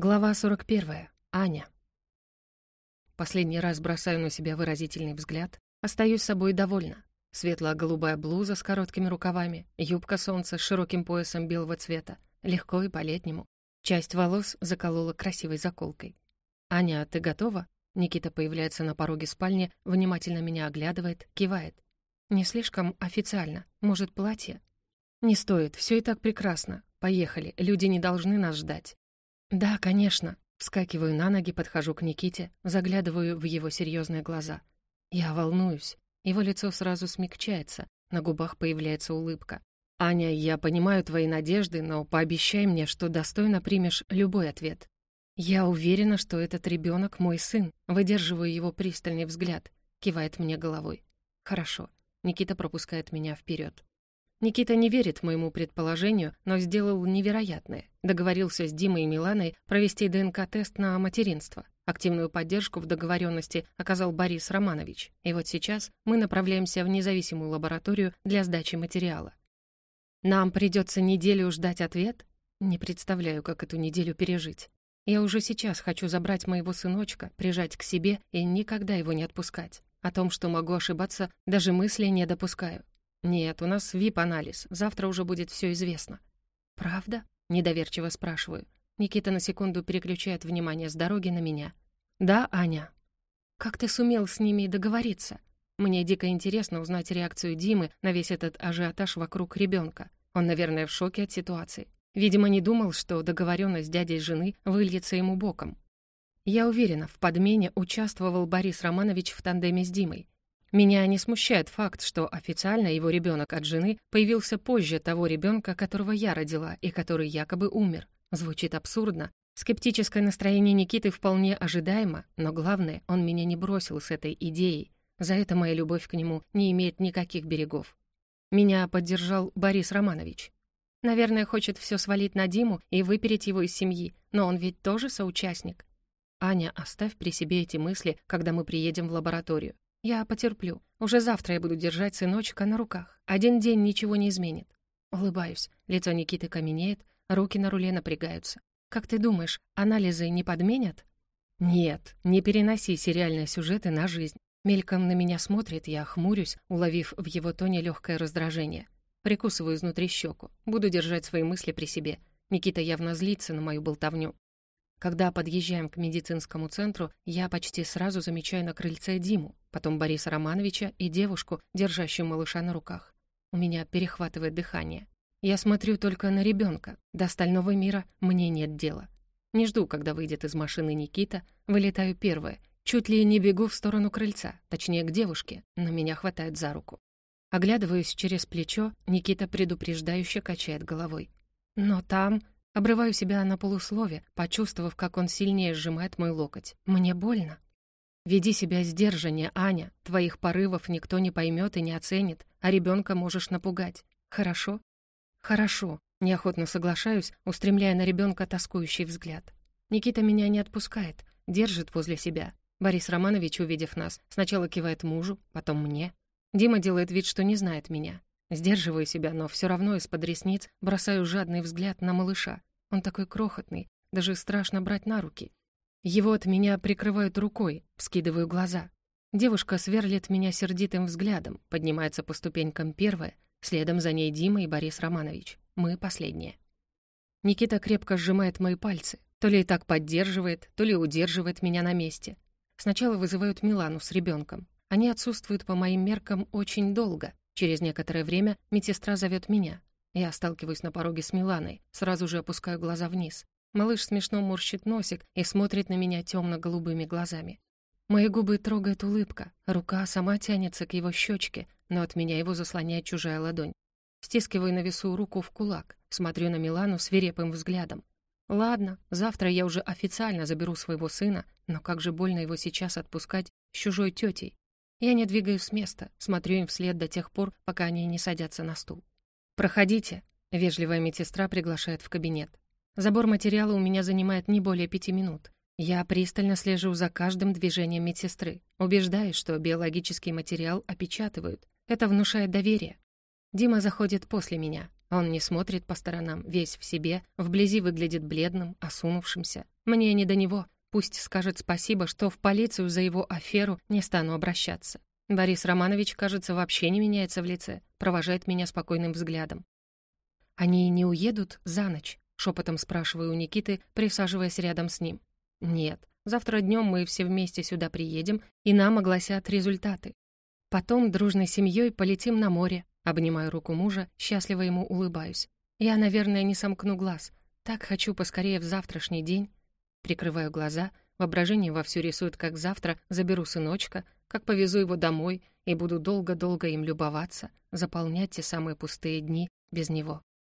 Глава 41. Аня. Последний раз бросаю на себя выразительный взгляд, остаюсь собой довольна. Светлая голубая блуза с короткими рукавами, юбка солнца с широким поясом белого цвета, легко и по-летнему. Часть волос заколола красивой заколкой. «Аня, ты готова?» Никита появляется на пороге спальни, внимательно меня оглядывает, кивает. «Не слишком официально. Может, платье?» «Не стоит, все и так прекрасно. Поехали, люди не должны нас ждать». «Да, конечно». Вскакиваю на ноги, подхожу к Никите, заглядываю в его серьезные глаза. Я волнуюсь. Его лицо сразу смягчается, на губах появляется улыбка. «Аня, я понимаю твои надежды, но пообещай мне, что достойно примешь любой ответ». «Я уверена, что этот ребенок мой сын», выдерживаю его пристальный взгляд, кивает мне головой. «Хорошо». Никита пропускает меня вперед. Никита не верит моему предположению, но сделал невероятное. Договорился с Димой и Миланой провести ДНК-тест на материнство. Активную поддержку в договоренности оказал Борис Романович. И вот сейчас мы направляемся в независимую лабораторию для сдачи материала. Нам придется неделю ждать ответ? Не представляю, как эту неделю пережить. Я уже сейчас хочу забрать моего сыночка, прижать к себе и никогда его не отпускать. О том, что могу ошибаться, даже мысли не допускаю. «Нет, у нас ВИП-анализ. Завтра уже будет все известно». «Правда?» — недоверчиво спрашиваю. Никита на секунду переключает внимание с дороги на меня. «Да, Аня». «Как ты сумел с ними договориться?» Мне дико интересно узнать реакцию Димы на весь этот ажиотаж вокруг ребенка. Он, наверное, в шоке от ситуации. Видимо, не думал, что договоренность дядей жены выльется ему боком. Я уверена, в подмене участвовал Борис Романович в тандеме с Димой. Меня не смущает факт, что официально его ребенок от жены появился позже того ребенка, которого я родила и который якобы умер. Звучит абсурдно. Скептическое настроение Никиты вполне ожидаемо, но главное, он меня не бросил с этой идеей. За это моя любовь к нему не имеет никаких берегов. Меня поддержал Борис Романович. Наверное, хочет все свалить на Диму и выпереть его из семьи, но он ведь тоже соучастник. Аня, оставь при себе эти мысли, когда мы приедем в лабораторию. Я потерплю. Уже завтра я буду держать сыночка на руках. Один день ничего не изменит. Улыбаюсь. Лицо Никиты каменеет, руки на руле напрягаются. Как ты думаешь, анализы не подменят? Нет, не переноси сериальные сюжеты на жизнь. Мельком на меня смотрит, я хмурюсь, уловив в его тоне легкое раздражение. Прикусываю изнутри щеку. Буду держать свои мысли при себе. Никита явно злится на мою болтовню. Когда подъезжаем к медицинскому центру, я почти сразу замечаю на крыльце Диму, потом Бориса Романовича и девушку, держащую малыша на руках. У меня перехватывает дыхание. Я смотрю только на ребенка. До остального мира мне нет дела. Не жду, когда выйдет из машины Никита, вылетаю первая, чуть ли не бегу в сторону крыльца, точнее к девушке, но меня хватает за руку. Оглядываюсь через плечо, Никита предупреждающе качает головой. Но там Обрываю себя на полуслове, почувствовав, как он сильнее сжимает мой локоть. Мне больно. Веди себя сдержаннее, Аня. Твоих порывов никто не поймет и не оценит, а ребенка можешь напугать. Хорошо? Хорошо. Неохотно соглашаюсь, устремляя на ребенка тоскующий взгляд. Никита меня не отпускает, держит возле себя. Борис Романович, увидев нас, сначала кивает мужу, потом мне. Дима делает вид, что не знает меня. Сдерживаю себя, но все равно из-под ресниц бросаю жадный взгляд на малыша. Он такой крохотный, даже страшно брать на руки. Его от меня прикрывают рукой, вскидываю глаза. Девушка сверлит меня сердитым взглядом, поднимается по ступенькам первая, следом за ней Дима и Борис Романович. Мы последние. Никита крепко сжимает мои пальцы, то ли и так поддерживает, то ли удерживает меня на месте. Сначала вызывают Милану с ребенком. Они отсутствуют по моим меркам очень долго. Через некоторое время медсестра зовет меня. Я сталкиваюсь на пороге с Миланой, сразу же опускаю глаза вниз. Малыш смешно морщит носик и смотрит на меня темно-голубыми глазами. Мои губы трогает улыбка, рука сама тянется к его щечке, но от меня его заслоняет чужая ладонь. Стискиваю на весу руку в кулак, смотрю на Милану свирепым взглядом. Ладно, завтра я уже официально заберу своего сына, но как же больно его сейчас отпускать с чужой тетей. Я не двигаюсь с места, смотрю им вслед до тех пор, пока они не садятся на стул. «Проходите», — вежливая медсестра приглашает в кабинет. Забор материала у меня занимает не более пяти минут. Я пристально слежу за каждым движением медсестры, убеждаюсь, что биологический материал опечатывают. Это внушает доверие. Дима заходит после меня. Он не смотрит по сторонам, весь в себе, вблизи выглядит бледным, осунувшимся. Мне не до него. Пусть скажет спасибо, что в полицию за его аферу не стану обращаться. Борис Романович, кажется, вообще не меняется в лице, провожает меня спокойным взглядом. «Они не уедут за ночь?» — шепотом спрашиваю у Никиты, присаживаясь рядом с ним. «Нет, завтра днем мы все вместе сюда приедем, и нам огласят результаты. Потом дружной семьей полетим на море, обнимаю руку мужа, счастливо ему улыбаюсь. Я, наверное, не сомкну глаз. Так хочу поскорее в завтрашний день. Прикрываю глаза, воображение вовсю рисует, как завтра заберу сыночка, как повезу его домой и буду долго-долго им любоваться, заполнять те самые пустые дни без него.